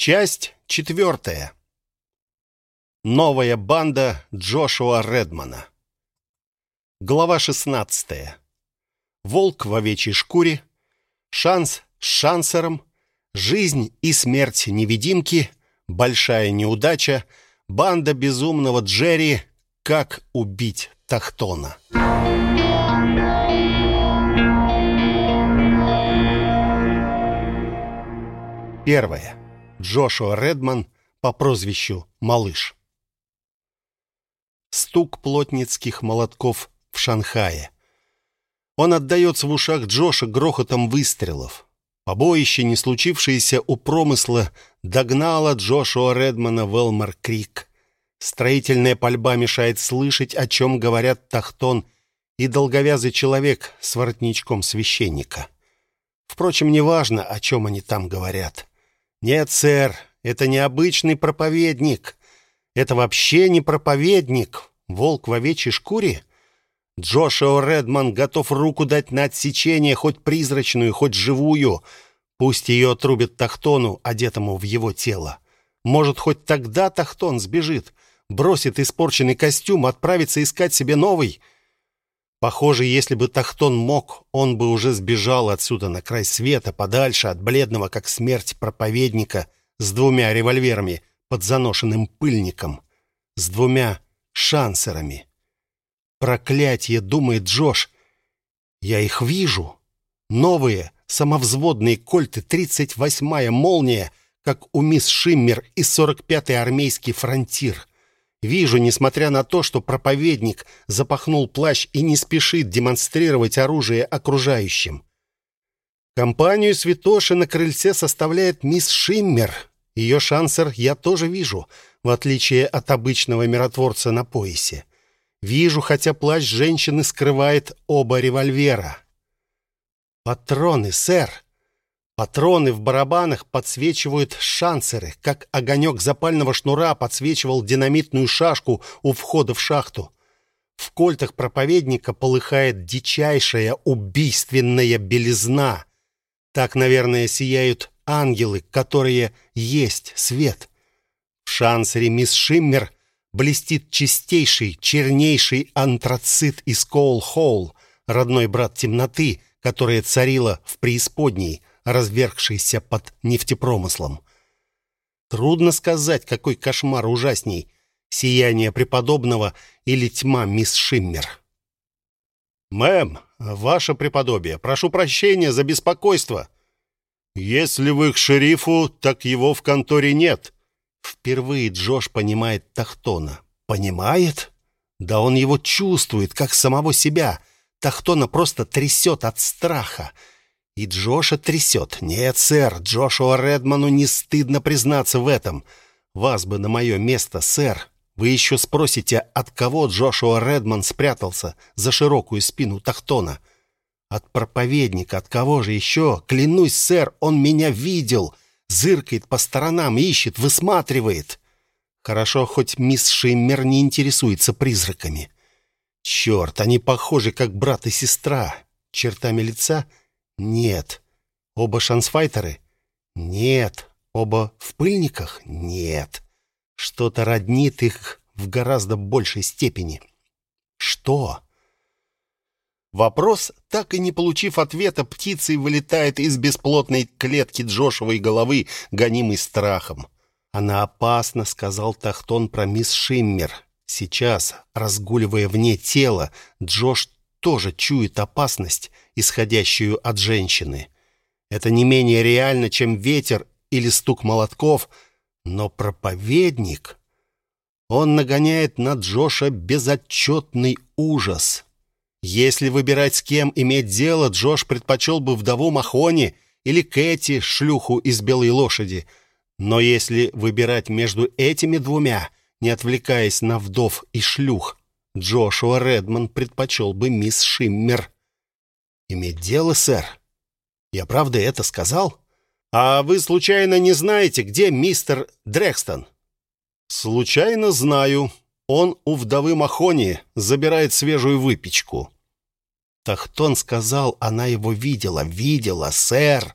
Часть четвертая. Новая банда Джошуа Редмана. Глава шестнадцатая. Волк в овечьей шкуре. Шанс с шансером. Жизнь и смерть невидимки. Большая неудача. Банда безумного Джерри. Как убить Тахтона. Первое. Джошуа Редман по прозвищу Малыш. Стук плотницких молотков в Шанхае. Он отдается в ушах Джоша грохотом выстрелов. Побоище, не случившееся у промысла, догнало Джошуа Редмана в Элмар-Крик. Строительная пальба мешает слышать, о чем говорят Тахтон и долговязый человек с воротничком священника. Впрочем, неважно, о чем они там говорят. Нет, сэр, это не обычный проповедник. Это вообще не проповедник. Волк в овечьей шкуре? Джошуа Редман готов руку дать на отсечение, хоть призрачную, хоть живую. Пусть ее отрубят Тахтону, одетому в его тело. Может, хоть тогда Тахтон сбежит, бросит испорченный костюм, отправится искать себе новый. Похоже, если бы Тахтон мог, он бы уже сбежал отсюда на край света, подальше от бледного, как смерть, проповедника с двумя револьверами под заношенным пыльником, с двумя шансерами. Проклятье, думает Джош. Я их вижу. Новые самовзводные кольты 38-я молния, как у мисс Шиммер и 45-й армейский фронтир. Вижу, несмотря на то, что проповедник запахнул плащ и не спешит демонстрировать оружие окружающим. Компанию святоши на крыльце составляет мисс Шиммер. Ее шансер я тоже вижу, в отличие от обычного миротворца на поясе. Вижу, хотя плащ женщины скрывает оба револьвера. Патроны, сэр. Патроны в барабанах подсвечивают шансеры, как огонек запального шнура подсвечивал динамитную шашку у входа в шахту. В кольтах проповедника полыхает дичайшая убийственная белизна. Так, наверное, сияют ангелы, которые есть свет. В шансере мисс Шиммер блестит чистейший, чернейший антрацит из Коул-Холл, родной брат темноты, которая царила в преисподней, развергшийся под нефтепромыслом. Трудно сказать, какой кошмар ужасней — сияние преподобного или тьма мисс Шиммер. «Мэм, ваше преподобие, прошу прощения за беспокойство. Если вы к шерифу, так его в конторе нет». Впервые Джош понимает Тахтона. Понимает? Да он его чувствует, как самого себя. Тахтона просто трясет от страха. И Джоша трясет. Нет, сэр, Джошуа Редману не стыдно признаться в этом. Вас бы на мое место, сэр. Вы еще спросите, от кого Джошуа Редман спрятался за широкую спину Тахтона? От проповедника, от кого же еще? Клянусь, сэр, он меня видел. Зыркает по сторонам, ищет, высматривает. Хорошо, хоть мисс Шиммер не интересуется призраками. Черт, они похожи, как брат и сестра. Чертами лица — нет. Оба шансфайтеры? Нет. Оба в пыльниках? Нет. Что-то роднит их в гораздо большей степени. Что? Вопрос, так и не получив ответа, птицей вылетает из бесплотной клетки Джошевой головы, гонимый страхом. «Она опасна», — сказал Тахтон про мисс Шиммер. Сейчас, разгуливая вне тела, Джош тоже чует опасность, исходящую от женщины. Это не менее реально, чем ветер или стук молотков, но проповедник... Он нагоняет на Джоша безотчетный ужас. Если выбирать с кем иметь дело, Джош предпочел бы вдову Махони или Кэти, шлюху из белой лошади. Но если выбирать между этими двумя, не отвлекаясь на вдов и шлюх, Джошуа Редман предпочел бы мисс Шиммер. «Иметь дело, сэр? Я правда это сказал? А вы случайно не знаете, где мистер Дрекстон?» «Случайно знаю. Он у вдовы Махони забирает свежую выпечку». Тахтон сказал, она его видела. «Видела, сэр!»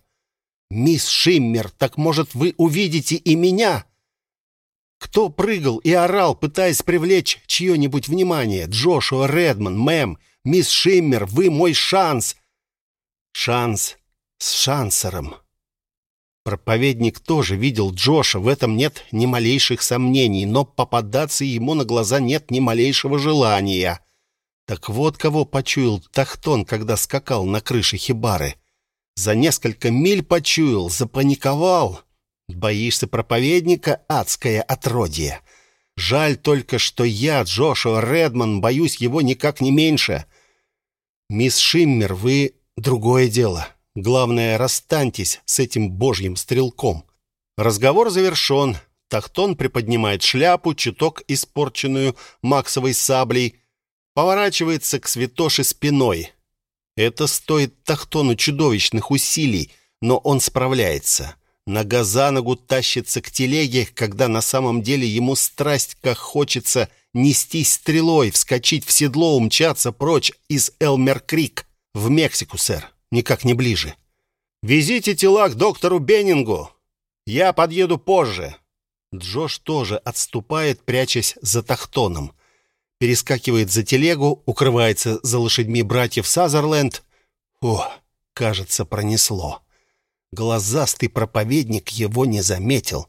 «Мисс Шиммер, так, может, вы увидите и меня?» Кто прыгал и орал, пытаясь привлечь чье-нибудь внимание? Джошуа Редман, мэм, мисс Шиммер, вы мой шанс. Шанс с шансером. Проповедник тоже видел Джоша, в этом нет ни малейших сомнений, но попадаться ему на глаза нет ни малейшего желания. Так вот кого почуял Тахтон, когда скакал на крыше хибары. За несколько миль почуял, запаниковал. Боишься проповедника, адское отродье. Жаль только, что я, Джошуа Редман, боюсь его никак не меньше. Мисс Шиммер, вы другое дело. Главное, расстаньтесь с этим божьим стрелком. Разговор завершен. Тахтон приподнимает шляпу, чуток испорченную Максовой саблей, поворачивается к святоше спиной. Это стоит Тахтону чудовищных усилий, но он справляется. Нога за ногу тащится к телеге, когда на самом деле ему страсть как хочется нестись стрелой, вскочить в седло, умчаться прочь из Элмер-Крик в Мексику, сэр никак не ближе. Везите тела к доктору Беннингу. Я подъеду позже. Джош тоже отступает, прячась за тахтоном. Перескакивает за телегу, укрывается за лошадьми братьев Сазерленд. О, кажется, пронесло. Глазастый проповедник его не заметил.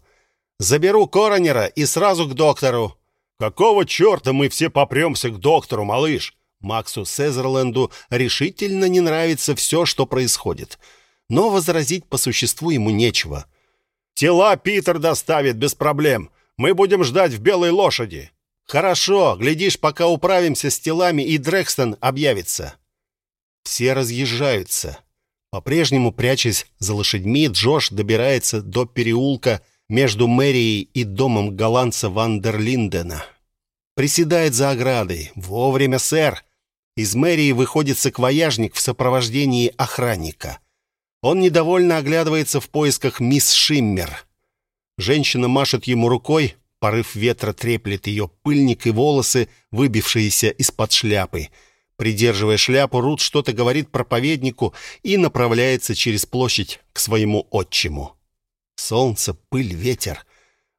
Заберу коронера и сразу к доктору. Какого черта мы все попремся к доктору, малыш? Максу Сезерленду решительно не нравится все, что происходит. Но возразить по существу ему нечего. «Тела Питер доставит без проблем. Мы будем ждать в Белой лошади». «Хорошо, глядишь, пока управимся с телами, и Дрекстон объявится». Все разъезжаются. По-прежнему, прячась за лошадьми, Джош добирается до переулка между мэрией и домом голландца Вандерлиндена. Приседает за оградой. «Вовремя, сэр!» Из мэрии выходит саквояжник в сопровождении охранника. Он недовольно оглядывается в поисках мисс Шиммер. Женщина машет ему рукой, порыв ветра треплет ее пыльник и волосы, выбившиеся из-под шляпы. Придерживая шляпу, Рут что-то говорит проповеднику и направляется через площадь к своему отчиму. Солнце, пыль, ветер,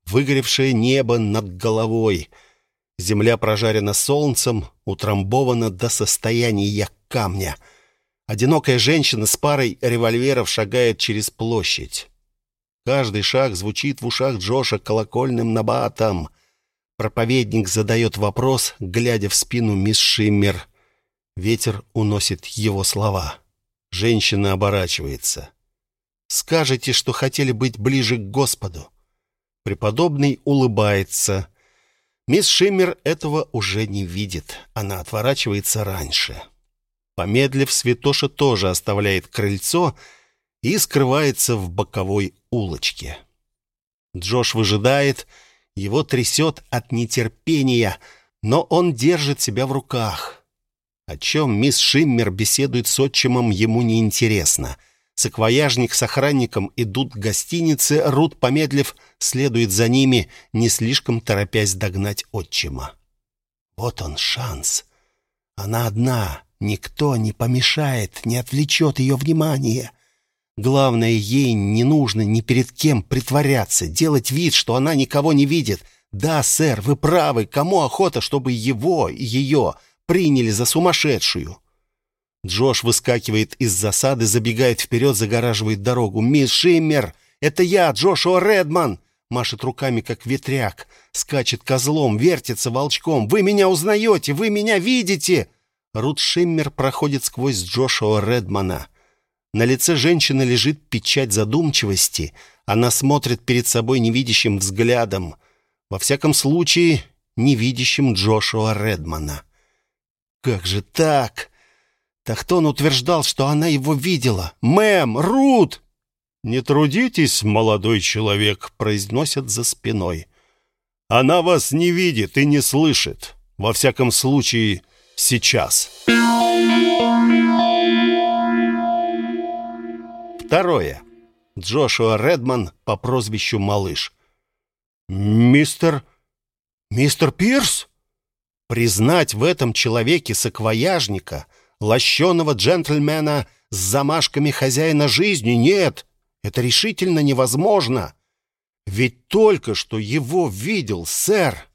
выгоревшее небо над головой — Земля прожарена солнцем, утрамбована до состояния камня. Одинокая женщина с парой револьверов шагает через площадь. Каждый шаг звучит в ушах Джоша колокольным набатом. Проповедник задает вопрос, глядя в спину мисс Шиммер. Ветер уносит его слова. Женщина оборачивается. «Скажете, что хотели быть ближе к Господу?» Преподобный улыбается. Мисс Шиммер этого уже не видит. Она отворачивается раньше. Помедлив, Святоша тоже оставляет крыльцо и скрывается в боковой улочке. Джош выжидает, его трясет от нетерпения, но он держит себя в руках. О чем мисс Шиммер беседует с отчимом, ему неинтересно. Саквояжник с охранником идут к гостинице, Рут, помедлив, следует за ними, не слишком торопясь догнать отчима. Вот он шанс. Она одна, никто не помешает, не отвлечет ее внимание. Главное, ей не нужно ни перед кем притворяться, делать вид, что она никого не видит. Да, сэр, вы правы, кому охота, чтобы его и ее приняли за сумасшедшую? Джош выскакивает из засады, забегает вперед, загораживает дорогу. «Мисс Шиммер! Это я, Джошуа Редман!» Машет руками, как ветряк. Скачет козлом, вертится волчком. «Вы меня узнаете! Вы меня видите!» Рут Шиммер проходит сквозь Джошуа Редмана. На лице женщины лежит печать задумчивости. Она смотрит перед собой невидящим взглядом. Во всяком случае, невидящим Джошуа Редмана. «Как же так?» Тахтон утверждал, что она его видела. «Мэм! Рут!» «Не трудитесь, молодой человек», — произносят за спиной. «Она вас не видит и не слышит. Во всяком случае, сейчас». Второе. Джошуа Редман по прозвищу Малыш. «Мистер... мистер Пирс?» Признать в этом человеке саквояжника — лощеного джентльмена с замашками хозяина жизни. Нет, Это решительно невозможно. Ведь только что его видел сэр.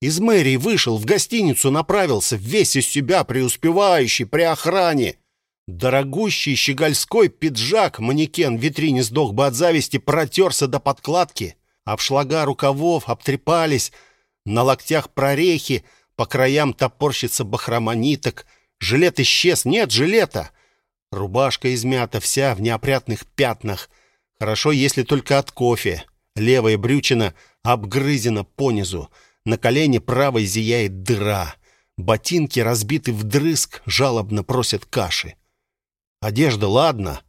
Из мэрии вышел, в гостиницу направился, весь из себя преуспевающий при охране. Дорогущий щегольской пиджак, манекен в витрине сдох бы от зависти, протерся до подкладки. Обшлага рукавов обтрепались, на локтях прорехи, по краям топорщится бахрома ниток. Жилет исчез, нет жилета. Рубашка измята, вся в неопрятных пятнах. Хорошо, если только от кофе. Левая брючина обгрызена понизу. На колене правой зияет дыра. Ботинки разбиты вдрызг, жалобно просят каши. Одежда, ладно.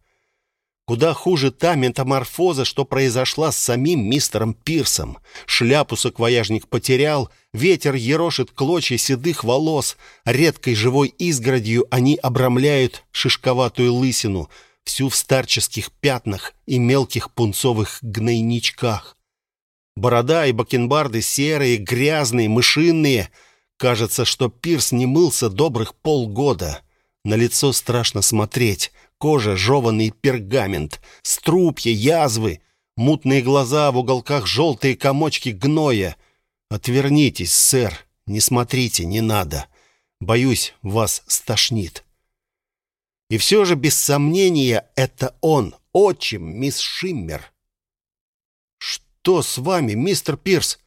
Куда хуже та метаморфоза, что произошла с самим мистером Пирсом. Шляпу саквояжник потерял, ветер ерошит клочья седых волос, редкой живой изгородью они обрамляют шишковатую лысину, всю в старческих пятнах и мелких пунцовых гнойничках. Борода и бакенбарды серые, грязные, мышиные. Кажется, что Пирс не мылся добрых полгода. На лицо страшно смотреть. Кожа — жеванный пергамент, струпья, язвы, мутные глаза, в уголках желтые комочки гноя. Отвернитесь, сэр, не смотрите, не надо. Боюсь, вас стошнит. И все же, без сомнения, это он, отчим, мисс Шиммер. «Что с вами, мистер Пирс?»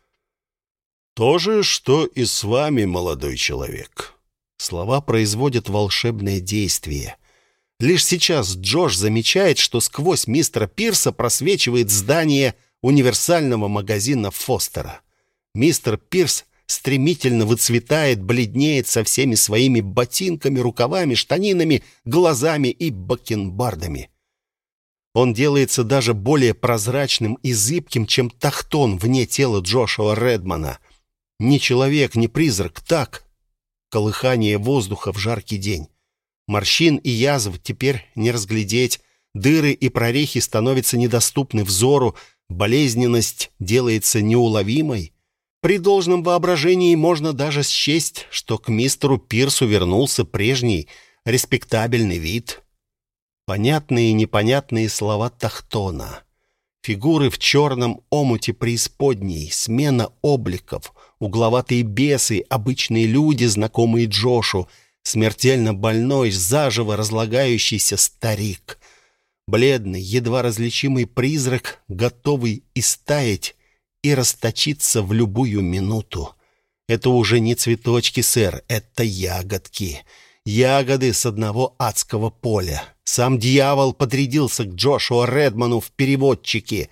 «То же, что и с вами, молодой человек». Слова производят волшебное действие. Лишь сейчас Джош замечает, что сквозь мистера Пирса просвечивает здание универсального магазина Фостера. Мистер Пирс стремительно выцветает, бледнеет со всеми своими ботинками, рукавами, штанинами, глазами и бакенбардами. Он делается даже более прозрачным и зыбким, чем тахтон вне тела Джошуа Редмана. Не человек, не призрак, так. Колыхание воздуха в жаркий день. Морщин и язв теперь не разглядеть, дыры и прорехи становятся недоступны взору, болезненность делается неуловимой. При должном воображении можно даже счесть, что к мистеру Пирсу вернулся прежний респектабельный вид. Понятные и непонятные слова Тахтона. Фигуры в черном омуте преисподней, смена обликов, угловатые бесы, обычные люди, знакомые Джошу — смертельно больной, заживо разлагающийся старик. Бледный, едва различимый призрак, готовый истаять и расточиться в любую минуту. Это уже не цветочки, сэр, это ягодки. Ягоды с одного адского поля. Сам дьявол подрядился к Джошуа Редману в переводчике.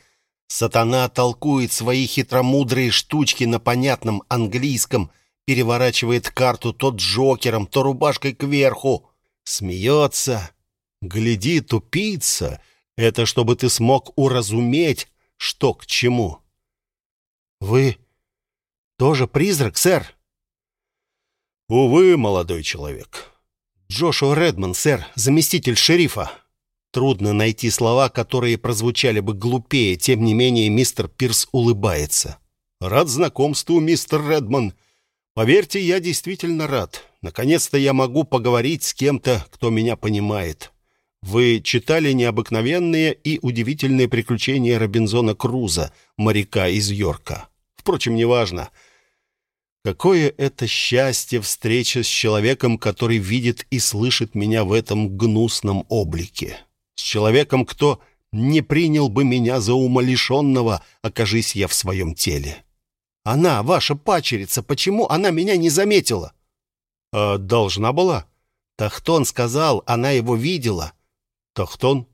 Сатана толкует свои хитромудрые штучки на понятном английском – переворачивает карту то джокером, то рубашкой кверху. Смеется. Гляди, тупица. Это чтобы ты смог уразуметь, что к чему. Вы тоже призрак, сэр? Увы, молодой человек. Джошуа Редман, сэр, заместитель шерифа. Трудно найти слова, которые прозвучали бы глупее, тем не менее мистер Пирс улыбается. Рад знакомству, мистер Редман. Поверьте, я действительно рад. Наконец-то я могу поговорить с кем-то, кто меня понимает. Вы читали необыкновенные и удивительные приключения Робинзона Круза, моряка из Йорка. Впрочем, неважно. Какое это счастье встреча с человеком, который видит и слышит меня в этом гнусном облике. С человеком, кто не принял бы меня за умалишенного, окажись я в своем теле. Она, ваша пачерица, почему она меня не заметила? А должна была. Тахтон сказал, она его видела. Тахтон?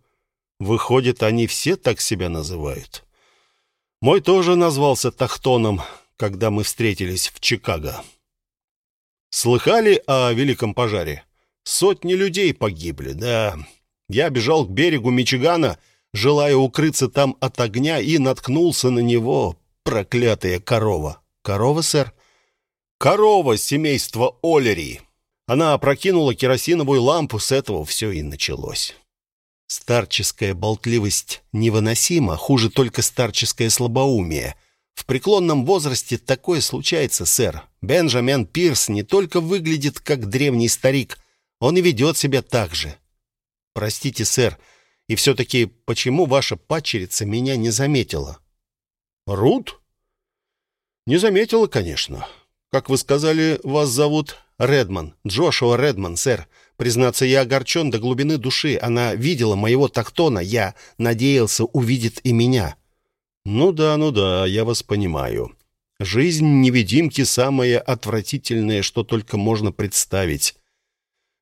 Выходит, они все так себя называют. Мой тоже назвался Тахтоном, когда мы встретились в Чикаго. Слыхали о великом пожаре? Сотни людей погибли, да. Я бежал к берегу Мичигана, желая укрыться там от огня, и наткнулся на него. Проклятая корова. Корова, сэр? Корова семейства Олери. Она опрокинула керосиновую лампу, с этого все и началось. Старческая болтливость невыносима, хуже только старческое слабоумие. В преклонном возрасте такое случается, сэр. Бенджамин Пирс не только выглядит как древний старик, он и ведет себя так же. Простите, сэр, И все-таки почему ваша падчерица меня не заметила?» «Рут?» «Не заметила, конечно. Как вы сказали, вас зовут Редман, Джошуа Редман, сэр. Признаться, я огорчен до глубины души. Она видела моего тактона. Я надеялся, увидит и меня». «Ну да, ну да, я вас понимаю. Жизнь невидимки самое отвратительное, что только можно представить.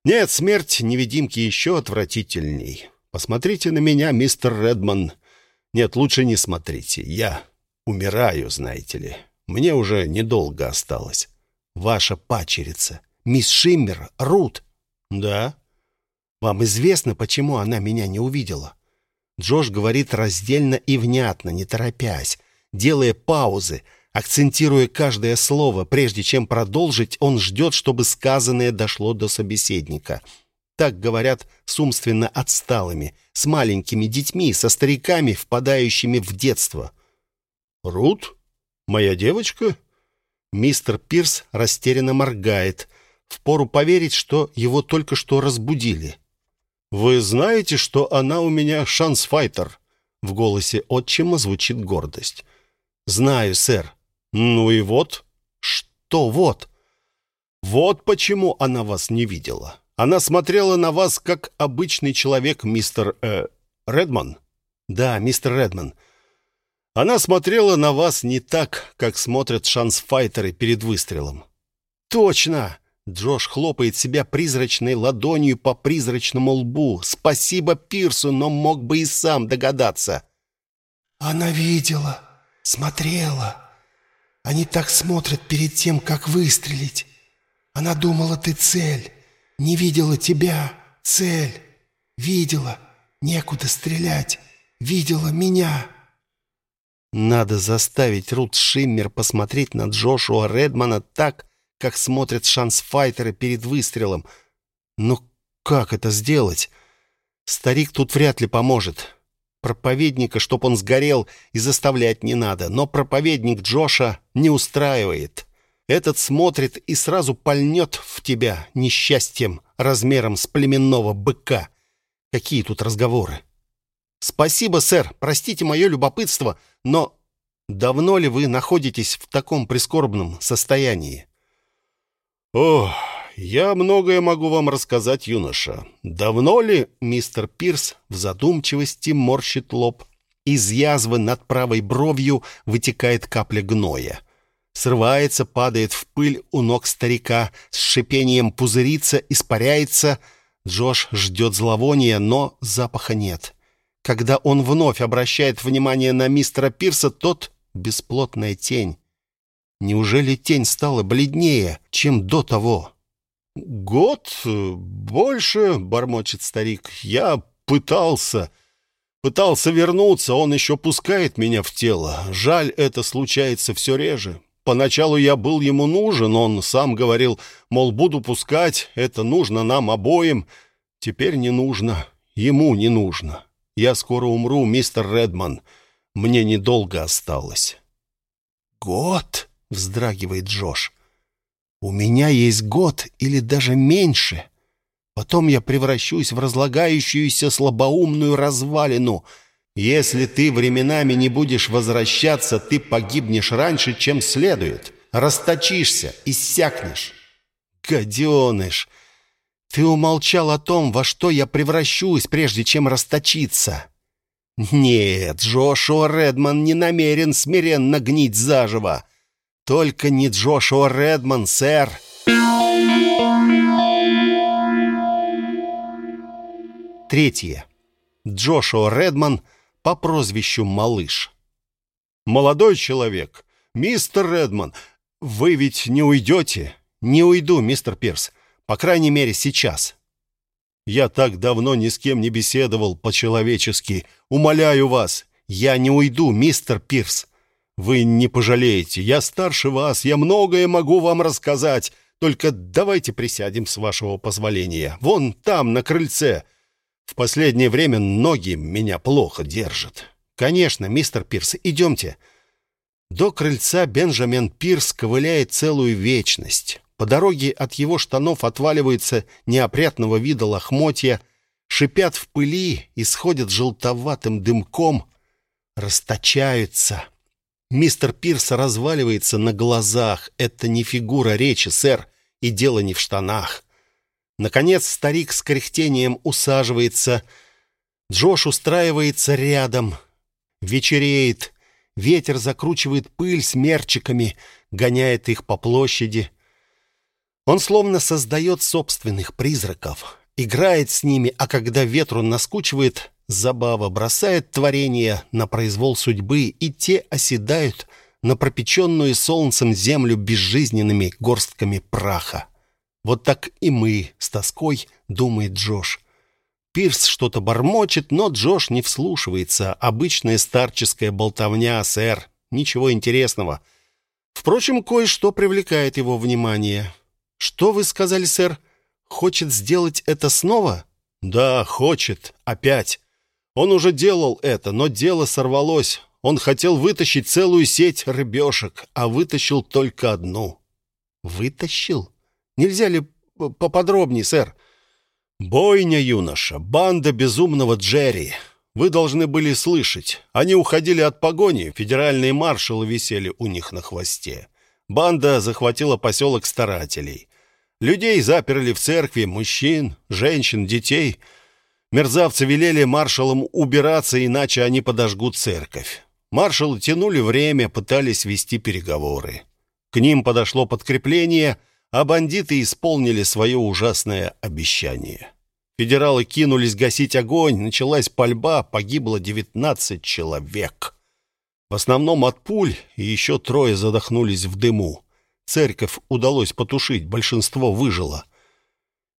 Нет, смерть невидимки еще отвратительней. Посмотрите на меня, мистер Редман. Нет, лучше не смотрите. Я умираю, знаете ли. Мне уже недолго осталось. Ваша пачерица, мисс Шиммер, Рут. Да. Вам известно, почему она меня не увидела? Джош говорит раздельно и внятно, не торопясь, делая паузы, акцентируя каждое слово. Прежде чем продолжить, он ждет, чтобы сказанное дошло до собеседника. Так говорят с умственно отсталыми, с маленькими детьми, со стариками, впадающими в детство. «Рут? Моя девочка?» Мистер Пирс растерянно моргает. Впору поверить, что его только что разбудили. «Вы знаете, что она у меня шансфайтер?» В голосе отчима звучит гордость. «Знаю, сэр». «Ну и вот». «Что вот?» «Вот почему она вас не видела. Она смотрела на вас, как обычный человек, мистер... Э, Редман». «Да, мистер Редман». Она смотрела на вас не так, как смотрят шансфайтеры перед выстрелом. «Точно!» Джош хлопает себя призрачной ладонью по призрачному лбу. «Спасибо Пирсу, но мог бы и сам догадаться». «Она видела, смотрела. Они так смотрят перед тем, как выстрелить. Она думала, ты цель. Не видела тебя, цель. Видела, некуда стрелять. Видела меня». Надо заставить Рут Шиммер посмотреть на Джошуа Редмана так, как смотрят шансфайтеры перед выстрелом. Но как это сделать? Старик тут вряд ли поможет. Проповедника, чтоб он сгорел, и заставлять не надо. Но проповедник Джоша не устраивает. Этот смотрит и сразу пальнет в тебя несчастьем размером с племенного быка. Какие тут разговоры? Спасибо, сэр. Простите мое любопытство, но давно ли вы находитесь в таком прискорбном состоянии? «О, я многое могу вам рассказать, юноша. Давно ли мистер Пирс в задумчивости морщит лоб? Из язвы над правой бровью вытекает капля гноя. Срывается, падает в пыль у ног старика, с шипением пузырится, испаряется. Джош ждет зловония, но запаха нет. Когда он вновь обращает внимание на мистера Пирса, тот — бесплотная тень. Неужели тень стала бледнее, чем до того? «Год? Больше?» — бормочет старик. «Я пытался. Пытался вернуться, он еще пускает меня в тело. Жаль, это случается все реже. Поначалу я был ему нужен, он сам говорил, мол, буду пускать, это нужно нам обоим. Теперь не нужно, ему не нужно. Я скоро умру, мистер Редман. Мне недолго осталось». «Год?» — вздрагивает Джош. «У меня есть год или даже меньше. Потом я превращусь в разлагающуюся слабоумную развалину. Если ты временами не будешь возвращаться, ты погибнешь раньше, чем следует. Расточишься, иссякнешь. Гаденыш! Ты умолчал о том, во что я превращусь, прежде чем расточиться». «Нет, Джошуа Редман не намерен смиренно гнить заживо. Только не Джошуа Редман, сэр. Третье. Джошуа Редман по прозвищу Малыш. «Молодой человек, мистер Редман, вы ведь не уйдете?» «Не уйду, мистер Пирс. По крайней мере, сейчас». «Я так давно ни с кем не беседовал по-человечески. Умоляю вас, я не уйду, мистер Пирс. Вы не пожалеете. Я старше вас, я многое могу вам рассказать. Только давайте присядем, с вашего позволения. Вон там, на крыльце. В последнее время ноги меня плохо держат. Конечно, мистер Пирс, идемте. До крыльца Бенджамин Пирс ковыляет целую вечность. По дороге от его штанов отваливаются неопрятного вида лохмотья. шипят в пыли, исходят желтоватым дымком, расточаются. Мистер Пирс разваливается на глазах. Это не фигура речи, сэр, и дело не в штанах. Наконец старик с кряхтением усаживается. Джош устраивается рядом. Вечереет. Ветер закручивает пыль смерчиками, гоняет их по площади. Он словно создает собственных призраков, играет с ними, а когда ветру наскучивает, забава бросает творение на произвол судьбы, и те оседают на пропеченную солнцем землю безжизненными горстками праха. Вот так и мы с тоской, думает Джош. Пирс что-то бормочет, но Джош не вслушивается. Обычная старческая болтовня, сэр. Ничего интересного. Впрочем, кое-что привлекает его внимание. «Что вы сказали, сэр? Хочет сделать это снова?» «Да, хочет. Опять. Он уже делал это, но дело сорвалось. Он хотел вытащить целую сеть рыбешек, а вытащил только одну». «Вытащил? Нельзя ли поподробнее, сэр?» «Бойня, юноша, банда безумного Джерри. Вы должны были слышать. Они уходили от погони, федеральные маршалы висели у них на хвосте. Банда захватила поселок старателей. Людей заперли в церкви, мужчин, женщин, детей. Мерзавцы велели маршалам убираться, иначе они подожгут церковь. Маршалы тянули время, пытались вести переговоры. К ним подошло подкрепление — а бандиты исполнили свое ужасное обещание. Федералы кинулись гасить огонь, началась пальба, погибло 19 человек. В основном от пуль, и еще трое задохнулись в дыму. Церковь удалось потушить, большинство выжило.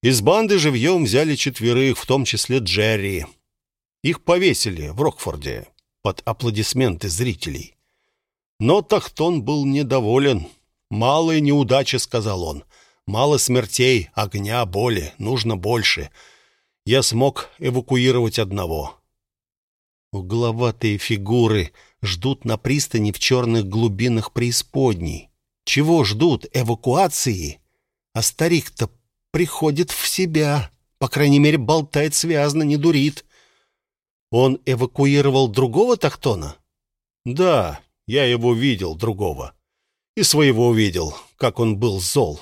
Из банды живьем взяли четверых, в том числе Джерри. Их повесили в Рокфорде под аплодисменты зрителей. Но Тахтон был недоволен. «Малая неудача», — сказал он. «Мало смертей, огня, боли. Нужно больше. Я смог эвакуировать одного». Угловатые фигуры ждут на пристани в черных глубинах преисподней. Чего ждут? Эвакуации? А старик-то приходит в себя. По крайней мере, болтает связно, не дурит. Он эвакуировал другого Тахтона? Да, я его видел, другого. И своего увидел, как он был зол.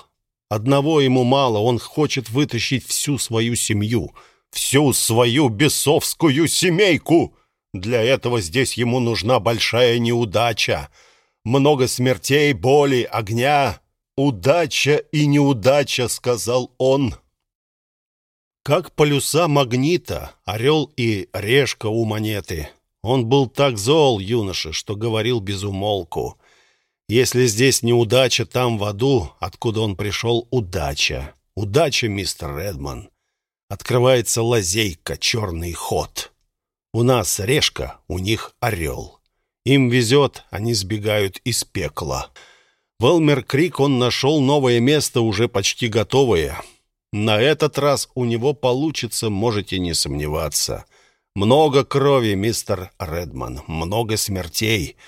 Одного ему мало, он хочет вытащить всю свою семью, всю свою бесовскую семейку. Для этого здесь ему нужна большая неудача. Много смертей, боли, огня. «Удача и неудача», — сказал он. Как полюса магнита, орел и решка у монеты. Он был так зол, юноша, что говорил без умолку. Если здесь неудача, там в аду, откуда он пришел, удача. Удача, мистер Редман. Открывается лазейка, черный ход. У нас решка, у них орел. Им везет, они сбегают из пекла. В Элмер-Крик он нашел новое место, уже почти готовое. На этот раз у него получится, можете не сомневаться. Много крови, мистер Редман, много смертей —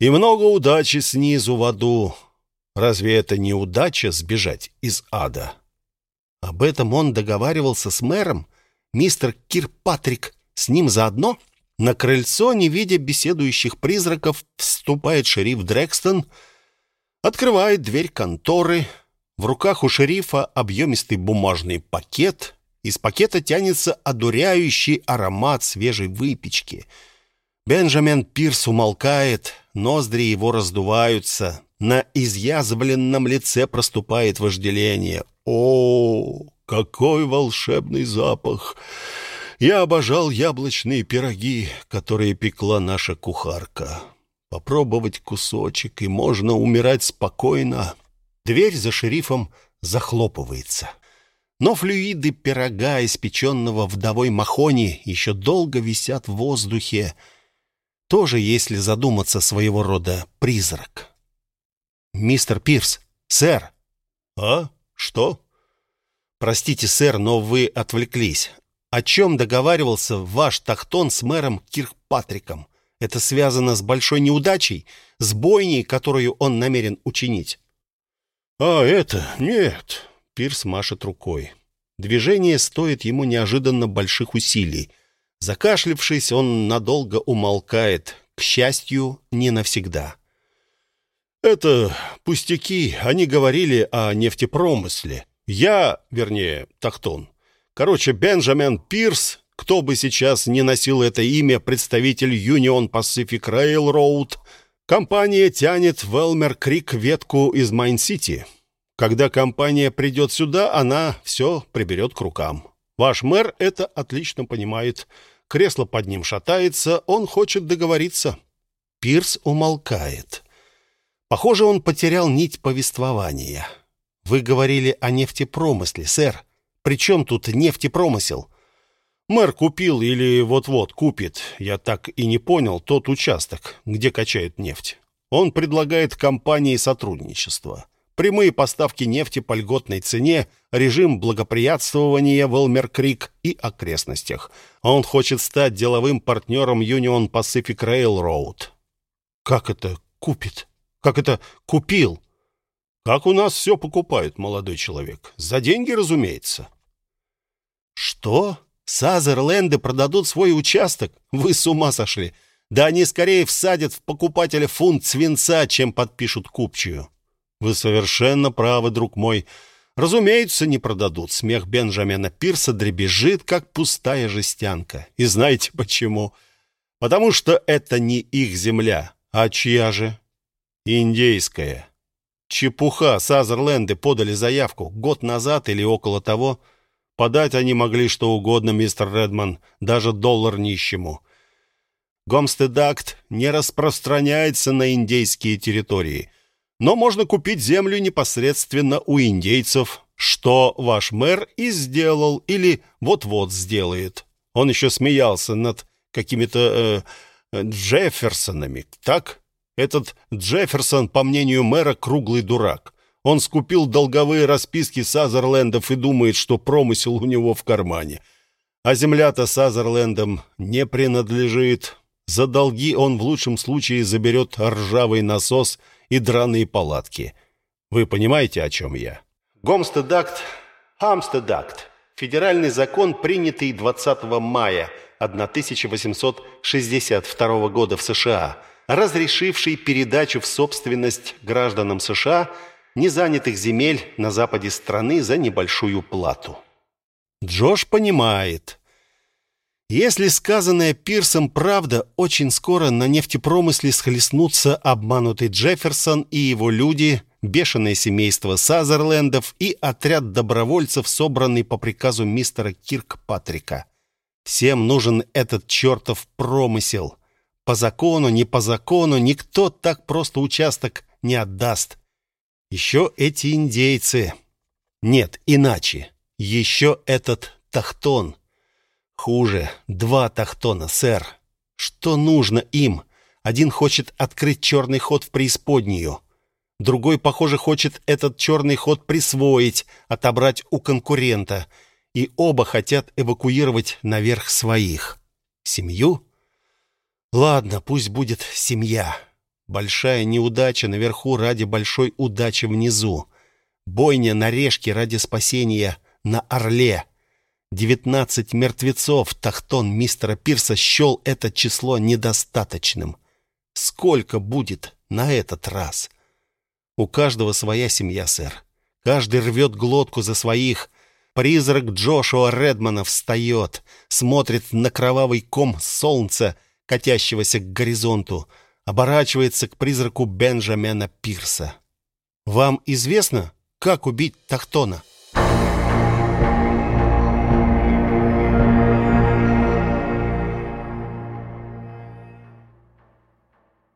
и много удачи снизу в аду. Разве это не удача сбежать из ада? Об этом он договаривался с мэром, мистер Кирпатрик, с ним заодно. На крыльцо, не видя беседующих призраков, вступает шериф Дрекстон, открывает дверь конторы. В руках у шерифа объемистый бумажный пакет. Из пакета тянется одуряющий аромат свежей выпечки — Бенджамин Пирс умолкает, ноздри его раздуваются, на изъязвленном лице проступает вожделение. О, какой волшебный запах! Я обожал яблочные пироги, которые пекла наша кухарка. Попробовать кусочек, и можно умирать спокойно. Дверь за шерифом захлопывается. Но флюиды пирога, испеченного вдовой Махони, еще долго висят в воздухе, тоже, если задуматься, своего рода призрак. «Мистер Пирс, сэр!» «А? Что?» «Простите, сэр, но вы отвлеклись. О чем договаривался ваш Тахтон с мэром Киркпатриком? Это связано с большой неудачей, с бойней, которую он намерен учинить?» «А это? Нет!» Пирс машет рукой. Движение стоит ему неожиданно больших усилий. Закашлившись, он надолго умолкает. К счастью, не навсегда. «Это пустяки. Они говорили о нефтепромысле. Я, вернее, Тахтон. Короче, Бенджамин Пирс, кто бы сейчас не носил это имя, представитель Union Pacific Railroad, компания тянет в Элмер Крик ветку из Майн-Сити. Когда компания придет сюда, она все приберет к рукам. Ваш мэр это отлично понимает. Кресло под ним шатается, он хочет договориться». Пирс умолкает. Похоже, он потерял нить повествования. Вы говорили о нефтепромысле, сэр. Причем тут нефтепромысел? Мэр купил или вот-вот купит, я так и не понял, тот участок, где качают нефть. Он предлагает компании сотрудничество. Прямые поставки нефти по льготной цене, режим благоприятствования в Элмер-Крик и окрестностях. Он хочет стать деловым партнером Union Pacific Railroad. Как это купит? Как это купил? Как у нас все покупают, молодой человек. За деньги, разумеется. Что? Сазерленды продадут свой участок? Вы с ума сошли. Да они скорее всадят в покупателя фунт свинца, чем подпишут купчую. Вы совершенно правы, друг мой. Разумеется, не продадут. Смех Бенджамина Пирса дребезжит, как пустая жестянка. И знаете почему? Потому что это не их земля. А чья же? Индейская. Чепуха. Сазерленды подали заявку год назад или около того. Подать они могли что угодно, мистер Редман, даже доллар нищему. Гомстедакт не распространяется на индейские территории. Но можно купить землю непосредственно у индейцев, что ваш мэр и сделал или вот-вот сделает. Он еще смеялся над какими-то э, Джефферсонами, так? Этот Джефферсон, по мнению мэра, круглый дурак. Он скупил долговые расписки Сазерлендов и думает, что промысел у него в кармане. А земля-то Сазерлендам не принадлежит. За долги он в лучшем случае заберет ржавый насос и драные палатки. Вы понимаете, о чем я? Гомстедакт, Хамстедакт. Федеральный закон, принятый 20 мая 1862 года в США – разрешивший передачу в собственность гражданам США незанятых земель на западе страны за небольшую плату. Джош понимает. Если сказанное Пирсом правда, очень скоро на нефтепромысле схлестнутся обманутый Джефферсон и его люди, бешеное семейство Сазерлендов и отряд добровольцев, собранный по приказу мистера Киркпатрика. Всем нужен этот чертов промысел. По закону, не по закону, никто так просто участок не отдаст. Еще эти индейцы. Нет, иначе. Еще этот тахтон. Хуже, два тахтона, сэр. Что нужно им? Один хочет открыть черный ход в преисподнюю. Другой, похоже, хочет этот черный ход присвоить, отобрать у конкурента. И оба хотят эвакуировать наверх своих. Семью? Ладно, пусть будет семья. Большая неудача наверху ради большой удачи внизу. Бойня на решке ради спасения на Орле. Девятнадцать мертвецов Тахтон мистера Пирса счел это число недостаточным. Сколько будет на этот раз? У каждого своя семья, сэр. Каждый рвет глотку за своих. Призрак Джошуа Редмана встает, смотрит на кровавый ком солнца катящегося к горизонту, оборачивается к призраку Бенджамина Пирса. «Вам известно, как убить Тахтона?»